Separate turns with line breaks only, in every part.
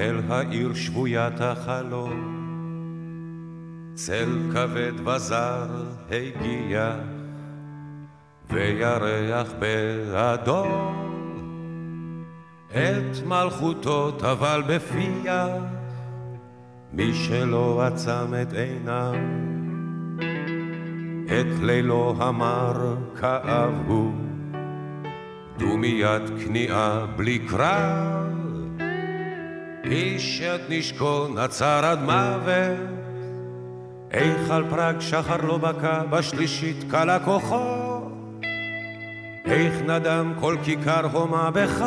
אל העיר שבוית החלום. צל כבד וזר הגיע, וירח באדום. את מלכותו טבל בפיח, מי שלא עצם את עיניו. את לילו המר כאב הוא, דומיית כניעה בלי קרב. איש את נשקו נצר עד מוות, היכל פראג שחר לא בקע, בשלישית כלה כוחו. איך נדם כל כיכר הומה בחג.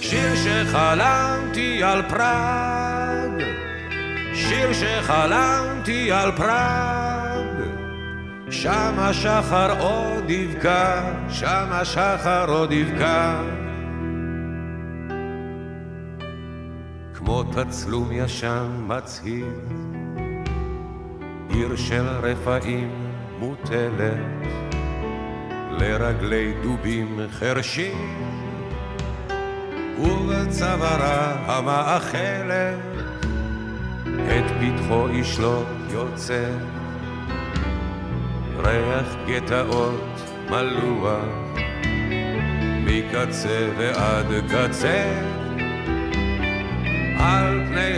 שיר שחלמתי על פראג, שיר שחלמתי על פראג. שם השחר עוד יבקע, שם השחר עוד יבקע. כמו תצלום ישן מצהיר, עיר של רפאים מוטלת, לרגלי דובים חרשים, ובצווארה המאכלת, את פתחו לא יוצא, ריח גטאות מלוח, מקצה ועד קצה.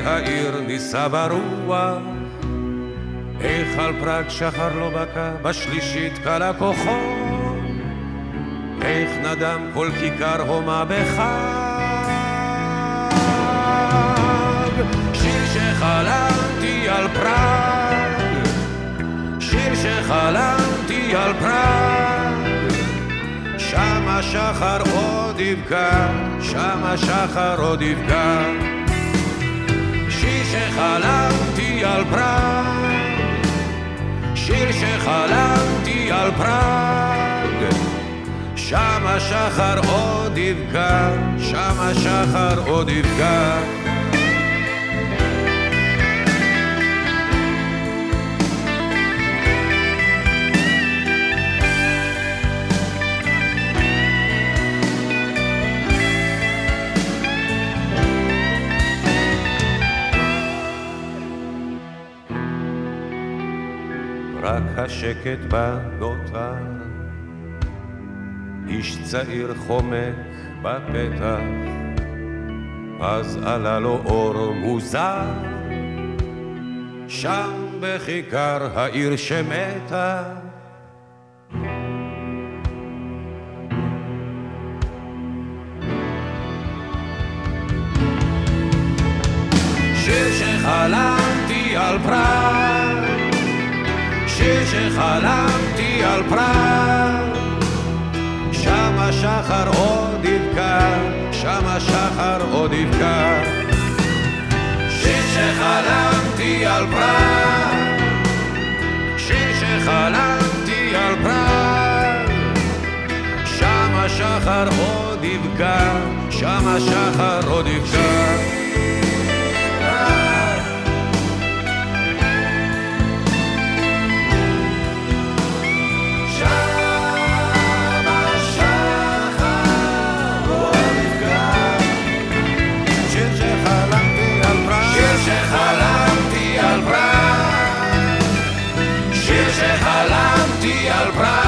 העיר נישא ברוח, איך על פראג שחר לא בקע, בשלישית קלה כוחו, איך נדם כל כיכר הומה בחג. שיר שחלמתי על פראג, שיר שחלמתי על פראג, שם השחר עוד יבקע, שם השחר עוד יבקע. שחלמתי על פראג, שיר שחלמתי על פראג, שם השחר עוד יבקע, שם השחר עוד יבקע. רק השקט בה נותר, איש צעיר חומק בפתח, אז עלה לו אור מוזר, שם בכיכר העיר שמתה. שיר שחלמתי על פראג שיר שחלמתי על פראג, שם השחר עוד יבקע, שם השחר עוד יבקע. שיר שחלמתי על פראג, שיר שחלמתי על פראג, שם השחר עוד יבקע, שם השחר עוד יבקע. davanti al braccio